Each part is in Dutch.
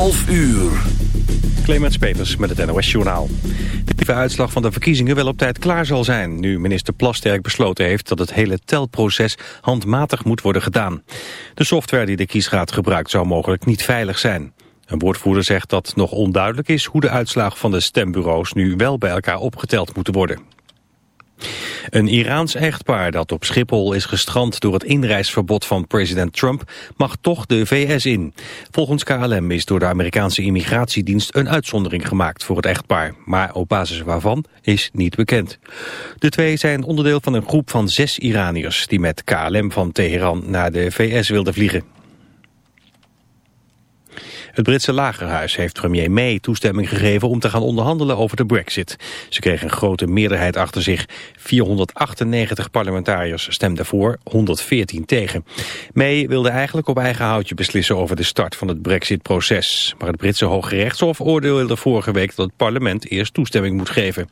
11 uur. Clemens Peters met het NOS Journaal. De uitslag van de verkiezingen wel op tijd klaar zal zijn... nu minister Plasterk besloten heeft dat het hele telproces handmatig moet worden gedaan. De software die de kiesraad gebruikt zou mogelijk niet veilig zijn. Een woordvoerder zegt dat nog onduidelijk is hoe de uitslag van de stembureaus nu wel bij elkaar opgeteld moeten worden. Een Iraans echtpaar dat op Schiphol is gestrand door het inreisverbod van president Trump mag toch de VS in. Volgens KLM is door de Amerikaanse immigratiedienst een uitzondering gemaakt voor het echtpaar. Maar op basis waarvan is niet bekend. De twee zijn onderdeel van een groep van zes Iraniërs die met KLM van Teheran naar de VS wilden vliegen. Het Britse lagerhuis heeft premier May toestemming gegeven om te gaan onderhandelen over de brexit. Ze kreeg een grote meerderheid achter zich. 498 parlementariërs stemden voor, 114 tegen. May wilde eigenlijk op eigen houtje beslissen over de start van het brexit-proces. Maar het Britse Hoge Rechtshof oordeelde vorige week dat het parlement eerst toestemming moet geven.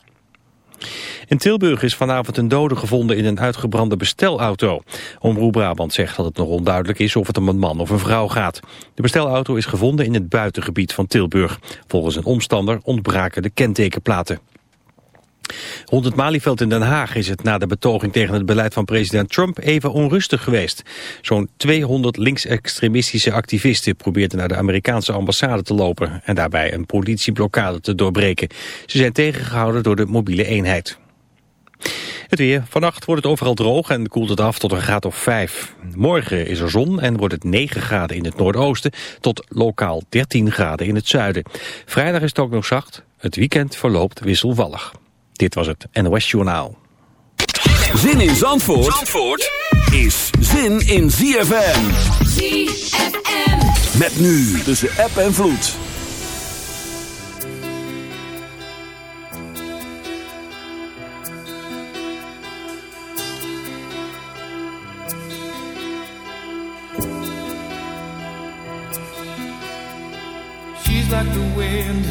In Tilburg is vanavond een dode gevonden in een uitgebrande bestelauto. Omroep Brabant zegt dat het nog onduidelijk is of het om een man of een vrouw gaat. De bestelauto is gevonden in het buitengebied van Tilburg. Volgens een omstander ontbraken de kentekenplaten. Rond het Malieveld in Den Haag is het na de betoging tegen het beleid van president Trump even onrustig geweest. Zo'n 200 linksextremistische activisten probeerden naar de Amerikaanse ambassade te lopen en daarbij een politieblokkade te doorbreken. Ze zijn tegengehouden door de mobiele eenheid. Het weer. Vannacht wordt het overal droog en koelt het af tot een graad of 5. Morgen is er zon en wordt het 9 graden in het noordoosten tot lokaal 13 graden in het zuiden. Vrijdag is het ook nog zacht. Het weekend verloopt wisselvallig. Dit was het NOS Journaal. Zin in Zandvoort, Zandvoort is zin in ZFM. ZFM. Met nu tussen app en vloed. She's like the wind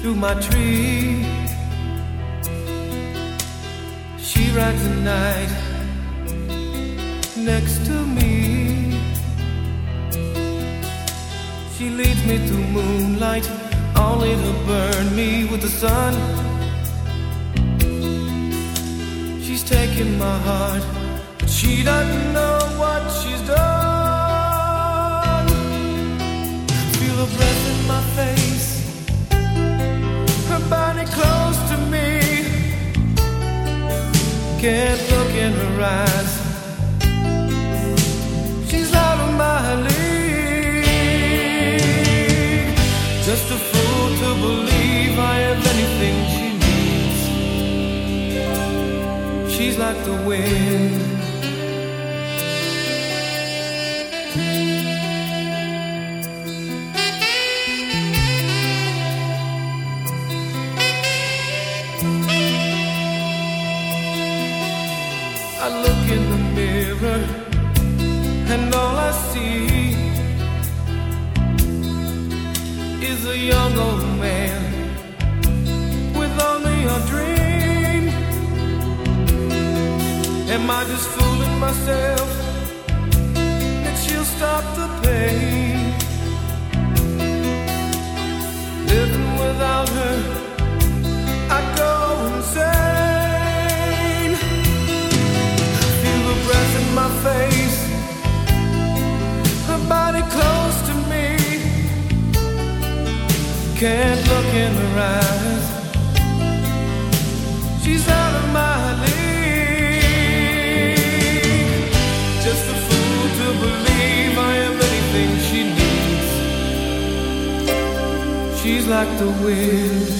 through my tree. Only to burn me with the sun. She's taking my heart, but she doesn't know what she's done. Feel her breath in my face her body close to me. Can't look in her eyes. She's like the wind. Am I just fooling myself that she'll stop the pain? The wind.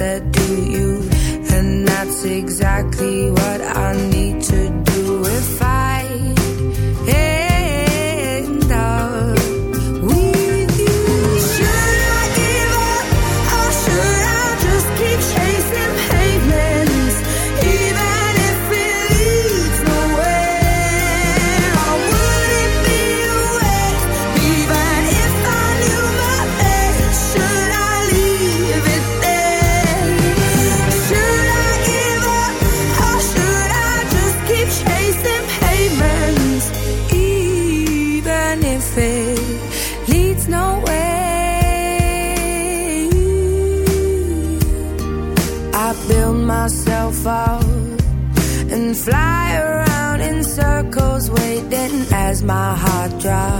that do you, and that's exactly what I need to do. Drive.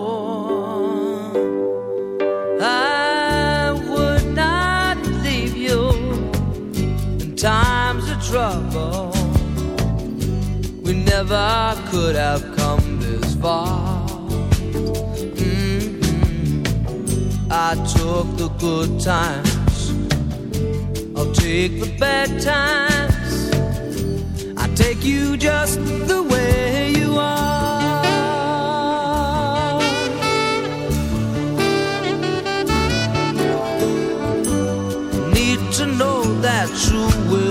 never could have come this far. Mm-hmm. I took the good times, I'll take the bad times. I take you just the way you are. Need to know that you will.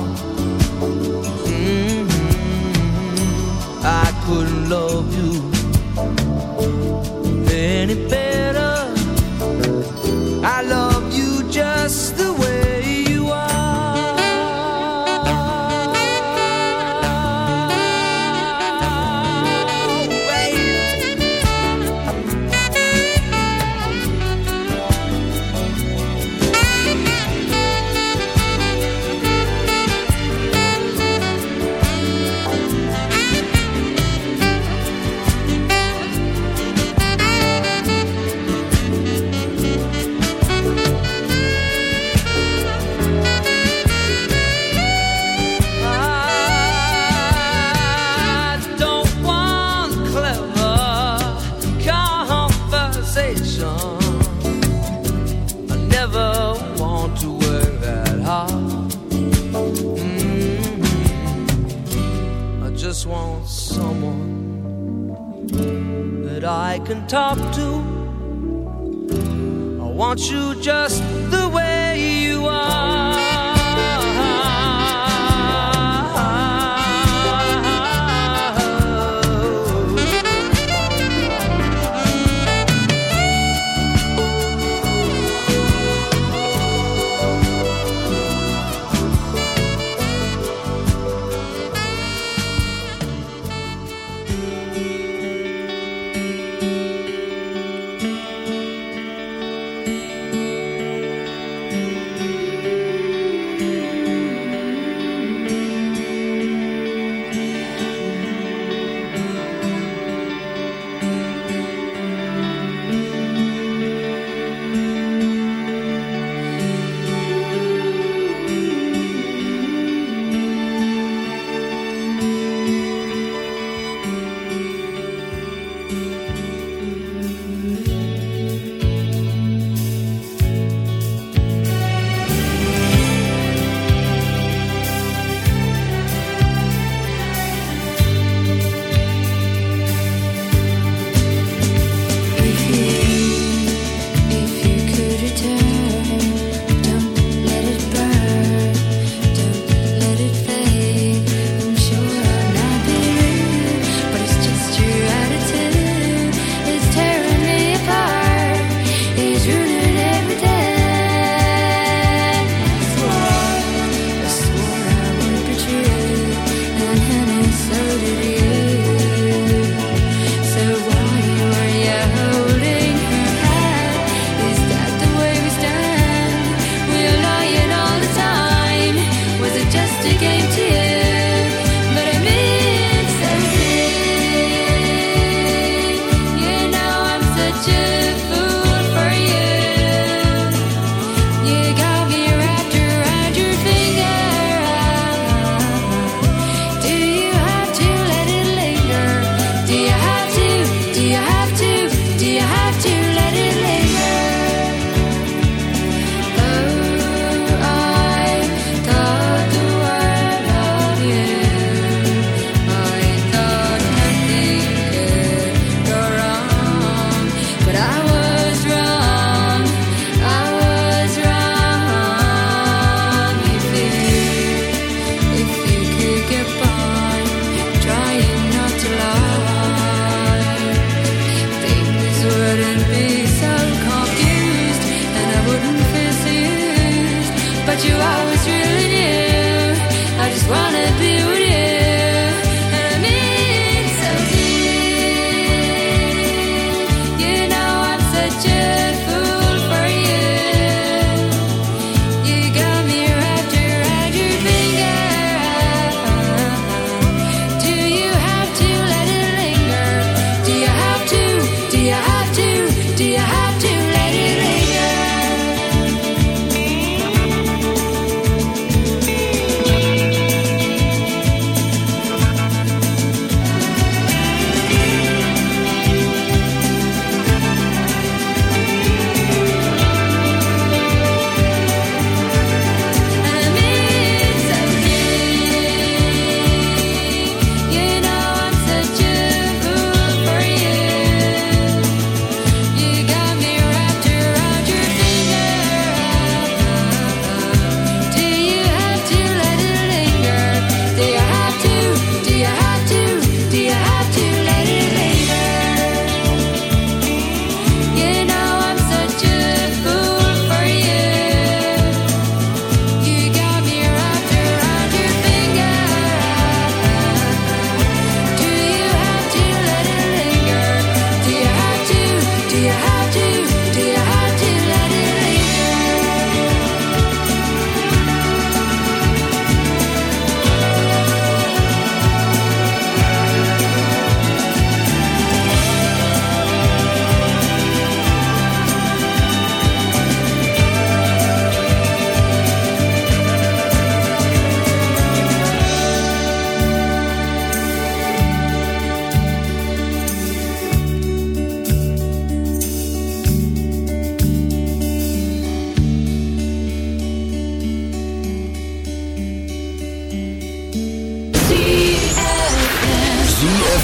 Love you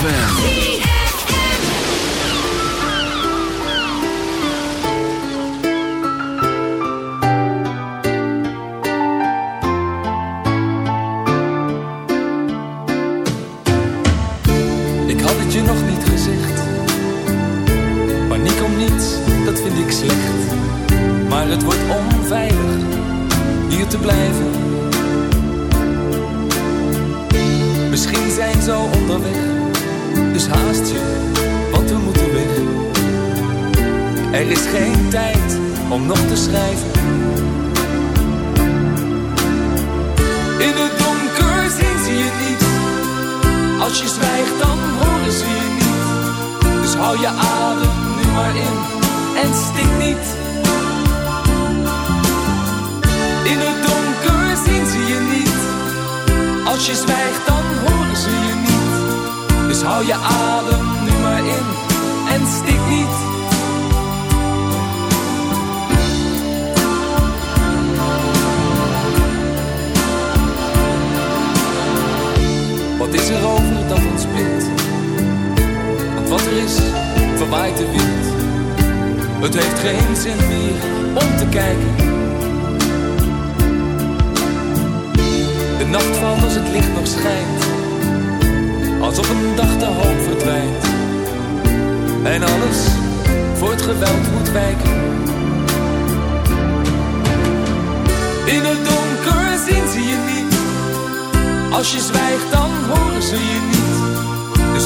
ZFM.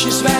she's fast.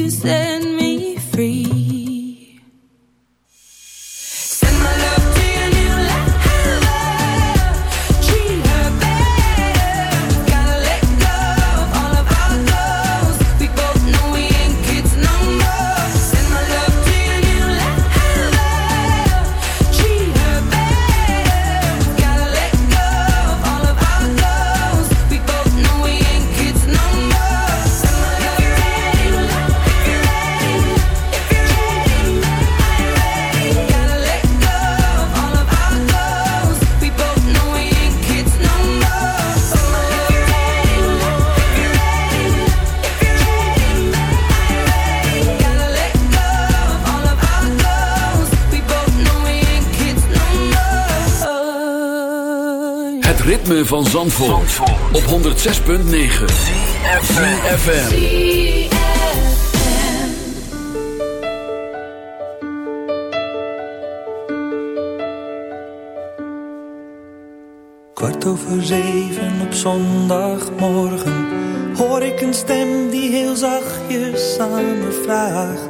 you said van Zandvoort, Zandvoort. op 106.9 CFFM Kwart over zeven op zondagmorgen Hoor ik een stem die heel zachtjes aan me vraagt.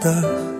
的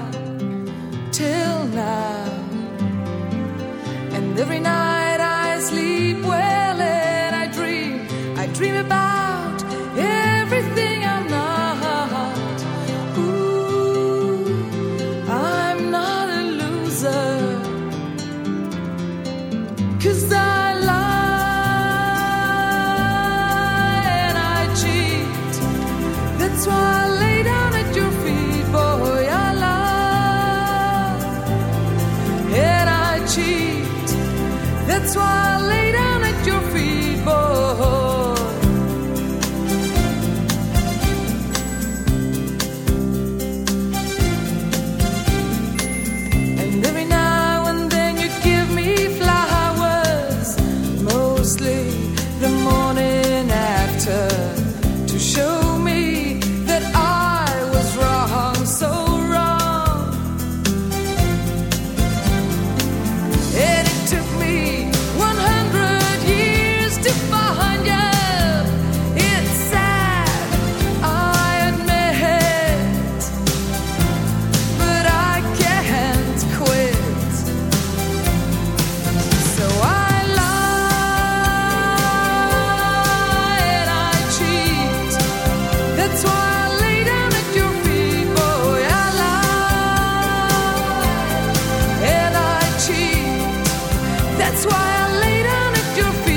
That's why I lay down at your feet.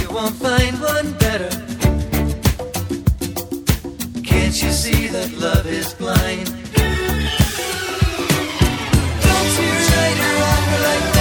You won't find one better. Can't you see that love is blind? Don't you try to like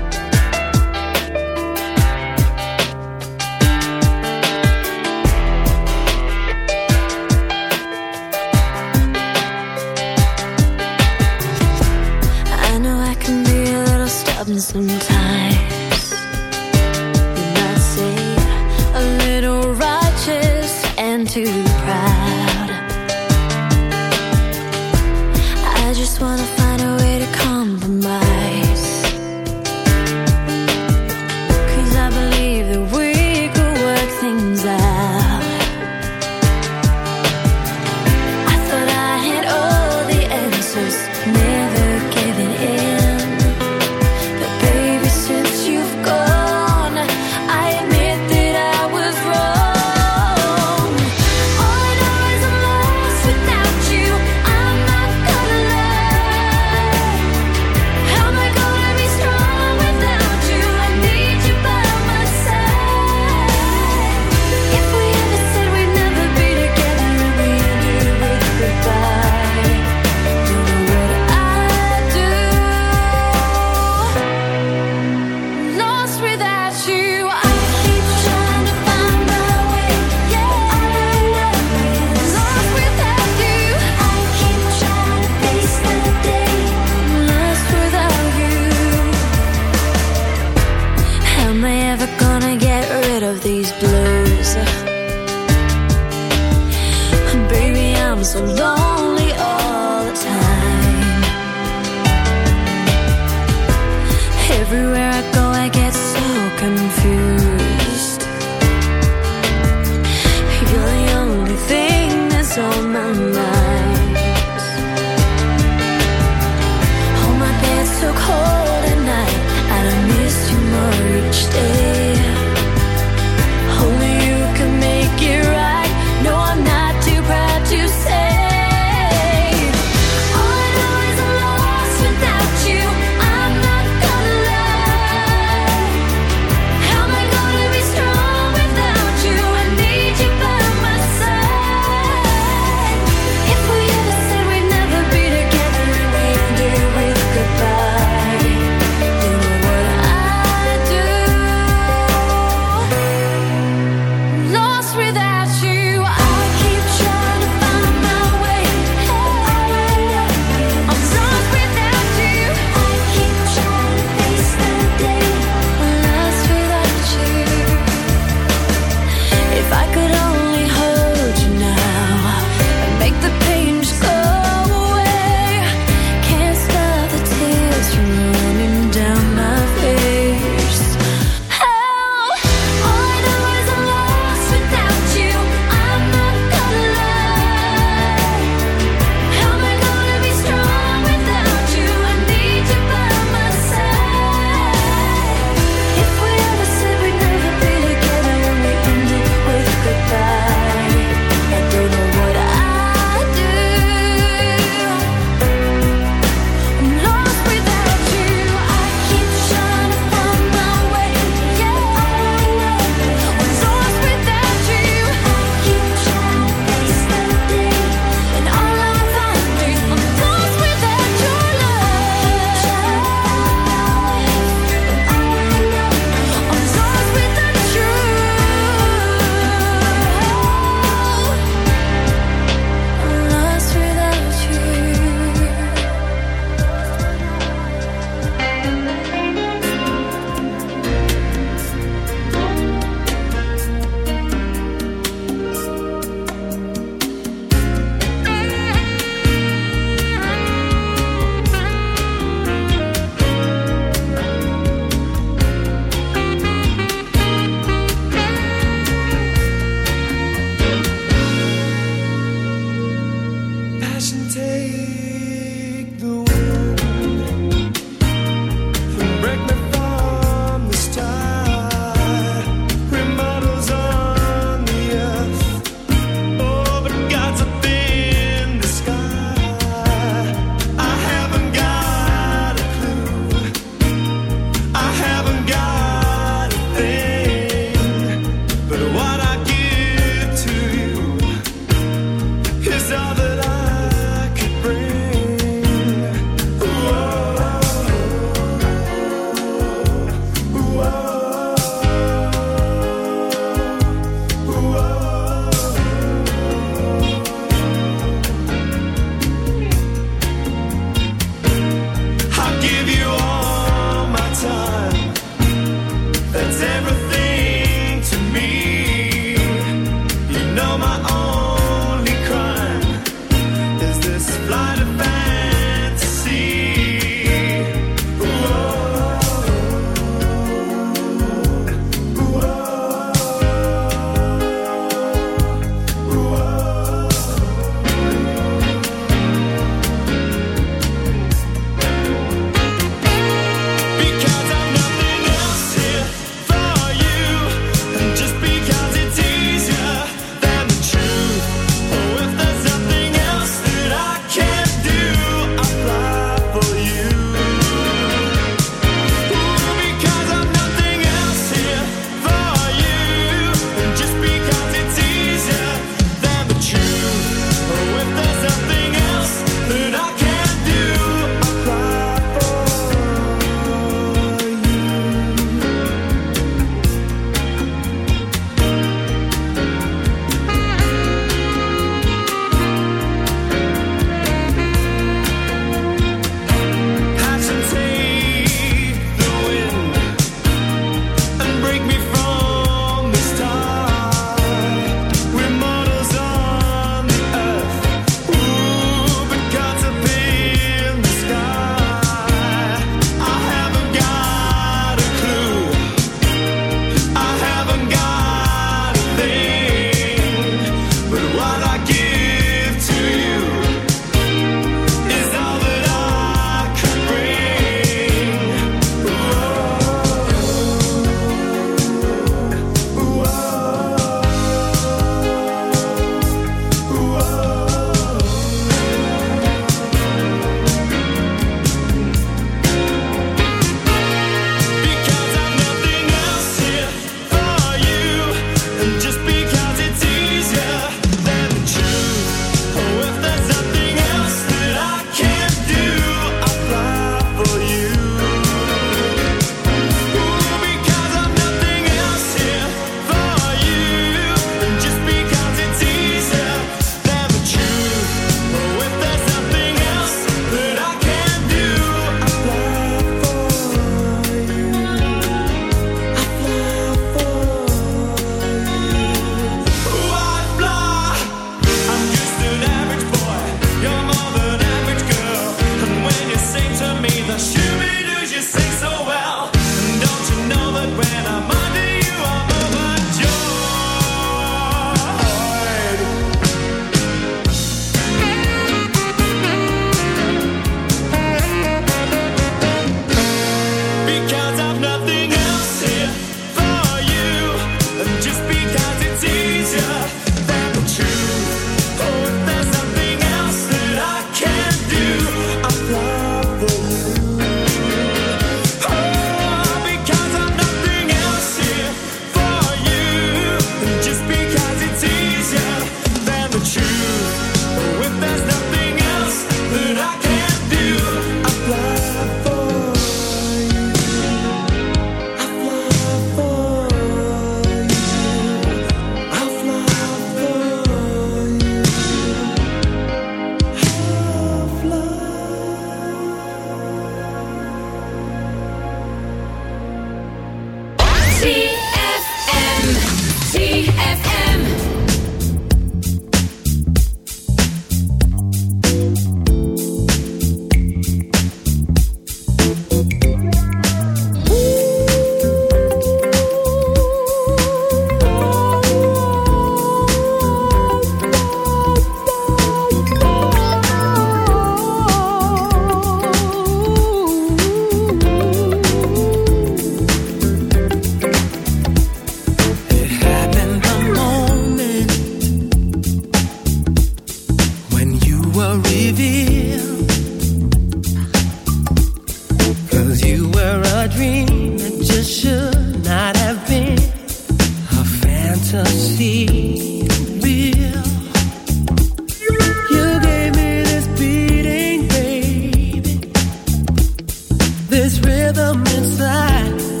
This rhythm inside.